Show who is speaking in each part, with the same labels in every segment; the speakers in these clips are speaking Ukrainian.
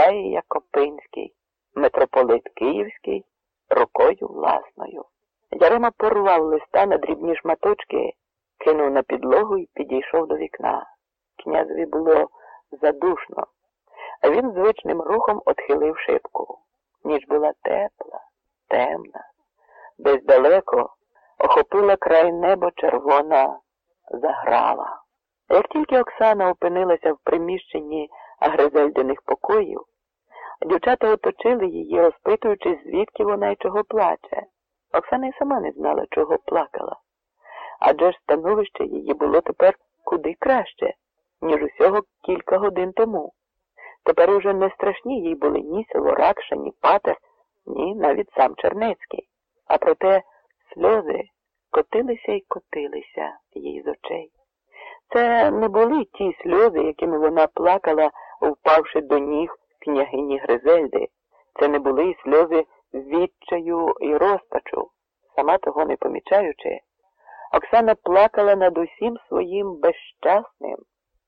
Speaker 1: Ісаїя Копинський, митрополит Київський, рукою власною. Ярема порвав листа на дрібні шматочки, кинув на підлогу і підійшов до вікна. Князеві було задушно, а він звичним рухом отхилив шибку. Ніч була тепла, темна, десь далеко охопила край неба червона заграва. Як тільки Оксана опинилася в приміщенні Гризельдиних покоїв, дівчата оточили її, розпитуючи, звідки вона і чого плаче. Оксана й сама не знала, чого плакала. Адже ж становище її було тепер куди краще, ніж усього кілька годин тому. Тепер уже не страшні їй були ні село Ракша, ні Патер, ні навіть сам Чернецький. А проте сльози котилися й котилися їй з очей. Це не були ті сльози, якими вона плакала, впавши до ніг княгині Гризельди. Це не були й сльози відчаю і розпачу, сама того не помічаючи. Оксана плакала над усім своїм безщасним,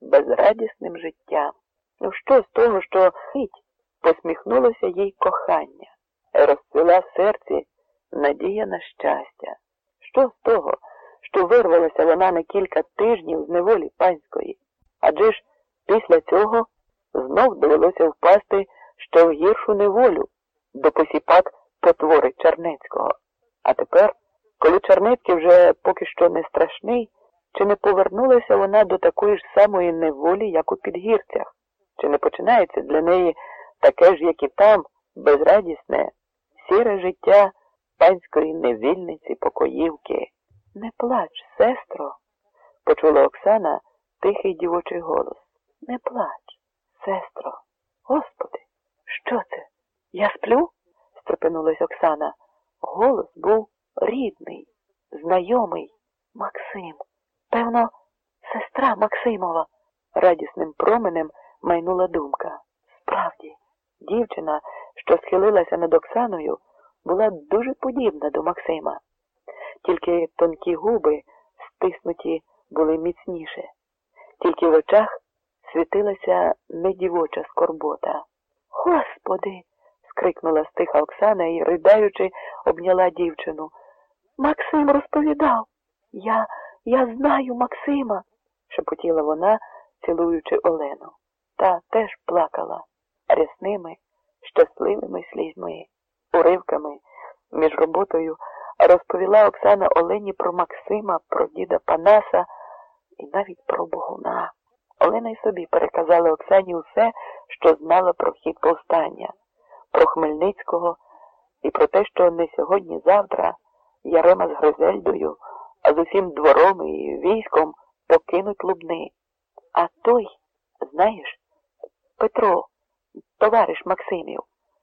Speaker 1: безрадісним життям. Ну що з того, що хить посміхнулося їй кохання, розцвіла в серці надія на щастя. Що з того, що вирвалася вона на кілька тижнів з неволі панської? Адже ж після цього знов довелося впасти ще в гіршу неволю до посіпак потвори Чернецького. А тепер, коли Чернецький вже поки що не страшний, чи не повернулася вона до такої ж самої неволі, як у підгірцях? Чи не починається для неї таке ж, як і там, безрадісне, сіре життя панської невільниці покоївки? Не плач, сестро, почула Оксана тихий дівочий голос. Не плач, сестро. Господи, що це? Я сплю? стрепенулась Оксана. Голос був рідний, знайомий Максим. Певно, сестра Максимова, радісним променем майнула думка. Справді, дівчина, що схилилася над Оксаною, була дуже подібна до Максима, тільки тонкі губи, стиснуті, були міцніше, тільки в очах світилася недівоча скорбота. Господи. скрикнула стиха Оксана і, ридаючи, обняла дівчину. Максим розповідав. Я я знаю Максима, шепотіла вона, цілуючи Олену. Та теж плакала рясними, щасливими слізьми, уривками між роботою розповіла Оксана Олені про Максима, про діда Панаса і навіть про Богуна. Олена й собі переказала Оксані усе, що знала про хід повстання, про Хмельницького і про те, що не сьогодні-завтра Ярема з Гризельдою, а з усім двором і військом покинуть Лубни. А той, знаєш, Петро, товариш Максимів,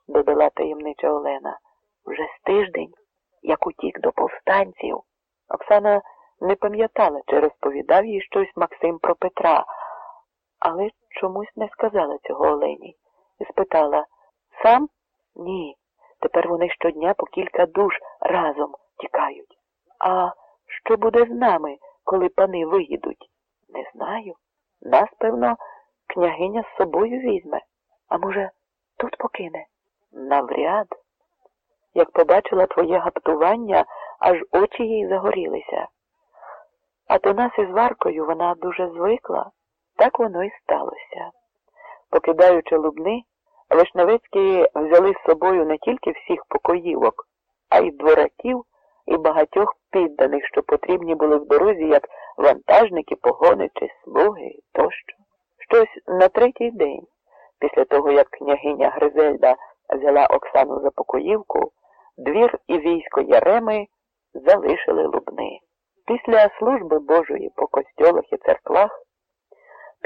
Speaker 1: додала таємнича Олена, вже з тиждень, як утік до повстанців. Оксана не пам'ятала, чи розповідав їй щось Максим про Петра але чомусь не сказала цього Олені і спитала сам? Ні. Тепер вони щодня по кілька душ разом тікають. А що буде з нами, коли пани виїдуть? Не знаю. Нас, певно, княгиня з собою візьме. А може, тут покине? Навряд. Як побачила твоє гаптування, аж очі їй загорілися. А до нас із Варкою вона дуже звикла. Так воно і сталося. Покидаючи лубни, Вишневецькі взяли з собою не тільки всіх покоївок, а й двораків і багатьох підданих, що потрібні були в дорозі, як вантажники, погони чи слуги тощо. Щось на третій день, після того, як княгиня Гризельда взяла Оксану за покоївку, двір і військо Яреми залишили лубни. Після служби Божої по костьолах і церквах.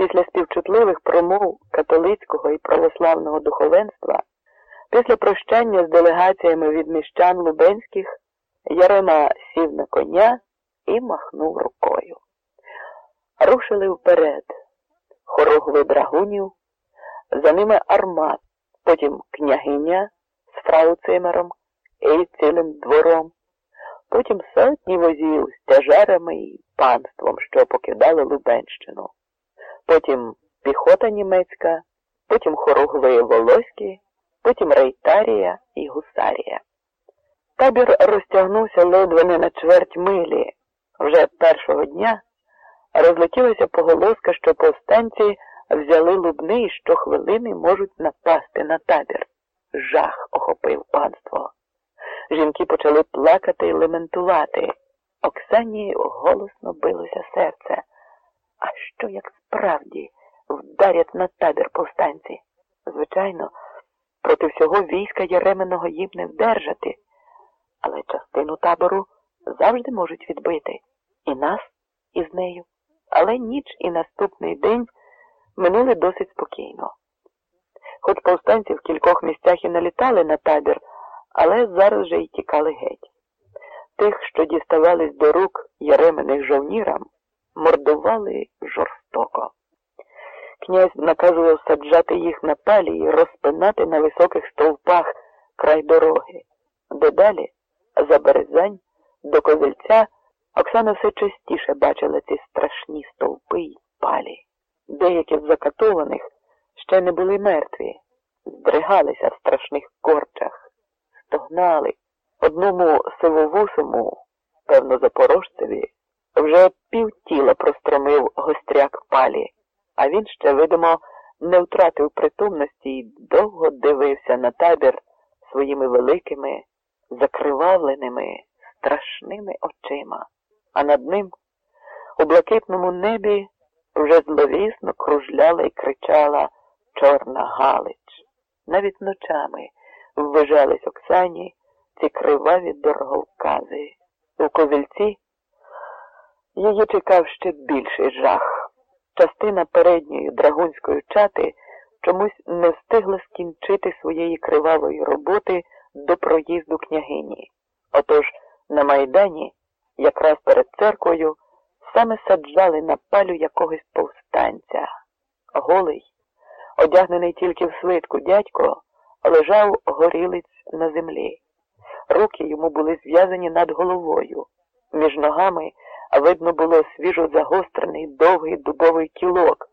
Speaker 1: Після співчутливих промов католицького і православного духовенства, після прощання з делегаціями від міщан Лубенських, Ярема сів на коня і махнув рукою. Рушили вперед, хорогли драгунів, за ними армат, потім княгиня з фрауцимером і цілим двором, потім сотні возів з тяжарами і панством, що покидали Лубенщину потім піхота німецька, потім хоругви волоські, потім рейтарія і гусарія. Табір розтягнувся ледве не на чверть милі. Вже першого дня розлетілася поголоска, що повстанці взяли лубни і щохвилини можуть напасти на табір. Жах охопив панство. Жінки почали плакати і лементувати. Оксані голосно билося серце. А що як справді вдарять на табір повстанці? Звичайно, проти всього війська Єременого їм не вдержати, але частину табору завжди можуть відбити і нас із нею. Але ніч і наступний день минули досить спокійно. Хоч повстанці в кількох місцях і налітали на табір, але зараз же й тікали геть. Тих, що діставались до рук яремених жовнірам, мордували жорстоко. Князь наказував саджати їх на палі і розпинати на високих стовпах край дороги. Дедалі, за березань, до козельця, Оксана все частіше бачила ці страшні стовпи й палі. Деякі з закатованих ще не були мертві, здригалися в страшних корчах, стогнали. Одному сивовусому, певно, запорожцеві, вже півтіла простромив гостряк палі, а він ще, видимо, не втратив притомності і довго дивився на табір своїми великими, закривавленими, страшними очима, а над ним у блакитному небі вже зловісно кружляла і кричала Чорна Галич. Навіть ночами ввижались Оксані ці криваві дороговкази. У козельці її чекав ще більший жах. Частина передньої драгунської чати чомусь не встигла скінчити своєї кривавої роботи до проїзду княгині. Отож на Майдані, якраз перед церквою, саме саджали на палю якогось повстанця. Голий, одягнений тільки в свитку дядько, лежав горілиць на землі. Руки йому були зв'язані над головою. Між ногами видно було свіжо загострений довгий дубовий кілок,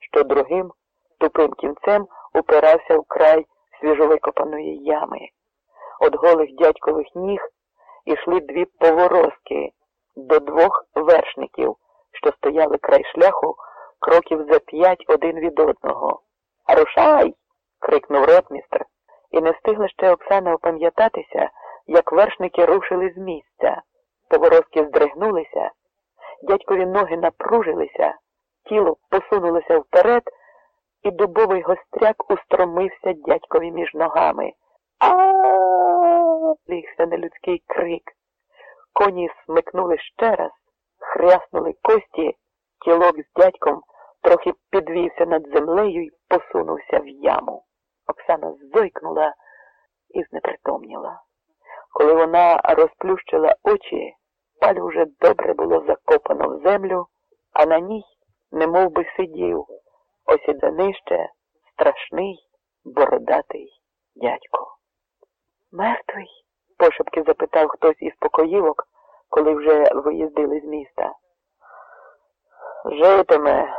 Speaker 1: що другим тупим кінцем упирався в край свіжовикопаної ями. От голих дядькових ніг ішли дві поворозки до двох вершників, що стояли край шляху кроків за п'ять один від одного. Рушай. крикнув ротмістр, і не встигла ще Оксана опам'ятатися, як вершники рушили з місця. Поворозки здригнулися, дядькові ноги напружилися, тіло посунулося вперед, і дубовий гостряк устромився дядькові між ногами. А лігся нелюдський крик. Коні смикнули ще раз, хряснули кості, кілок з дядьком трохи підвівся над землею і посунувся в яму. Оксана зойкнула і знепритомніла. Коли вона розплющила очі, паль уже добре було закопано в землю, а на ній немов би сидів, ось іде страшний бородатий дядько. Мертвий? пошепки запитав хтось із покоївок, коли вже виїздили з міста. Житиме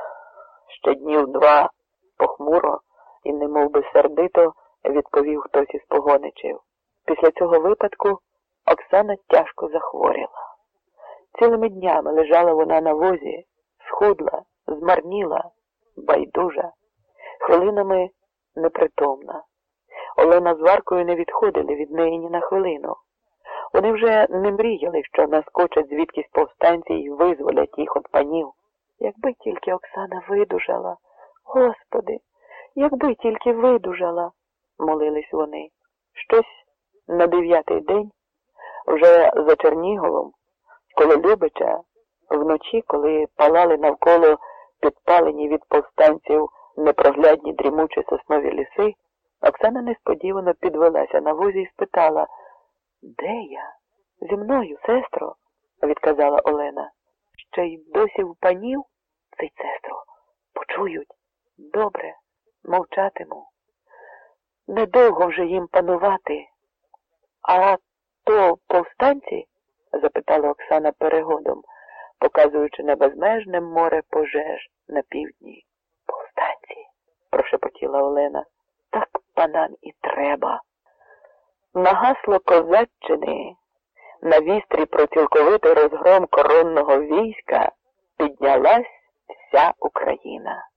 Speaker 1: ще днів два похмуро і немов би сердито відповів хтось із погоничів. Після цього випадку Оксана тяжко захворіла. Цілими днями лежала вона на возі, схудла, змарніла, байдужа, хвилинами непритомна. Олена з Варкою не відходили від неї ні на хвилину. Вони вже не мріяли, що наскочать звідкись повстанці і визволять їх від панів. Якби тільки Оксана видужала, Господи, якби тільки видужала, молились вони. Щось на дев'ятий день, вже за Черніговом, коло Любича, вночі, коли палали навколо підпалені від повстанців непроглядні дрімучі соснові ліси, Оксана несподівано підвелася на возі і спитала, де я? Зі мною, сестро, відказала Олена. Ще й досі в панів, цей сестро, почують. Добре, мовчатиму. Недовго вже їм панувати. А то повстанці? запитала Оксана перегодом, показуючи на безмежне море пожеж на півдні. Повстанці, прошепотіла Олена. Так панам і треба. На гасло козаччини, на вістрі про цілковитий розгром коронного війська піднялась вся Україна.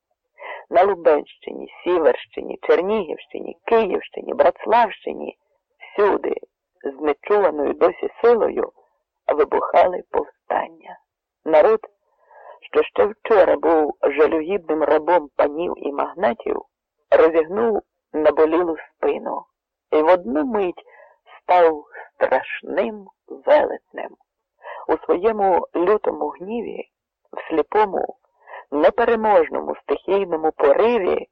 Speaker 1: На Лубенщині, Сіверщині, Чернігівщині, Київщині, Братславщині, всюди, з нечуваною досі силою, вибухали повстання. Народ, що ще вчора був жалюгідним рабом панів і магнатів, розігнув наболілу спину і в одну мить став страшним велетнем. У своєму лютому гніві, в сліпому, непереможному стихійному пориві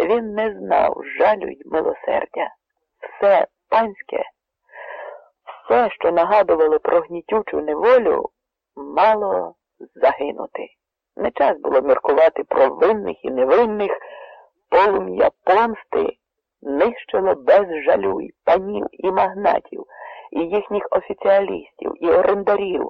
Speaker 1: він не знав жалю й милосердя. Все панське, все, що нагадувало про гнітючу неволю, мало загинути. Не час було міркувати про винних і невинних, полум'я помсти нищило без жалю і панів, і магнатів, і їхніх офіціалістів, і орендарів.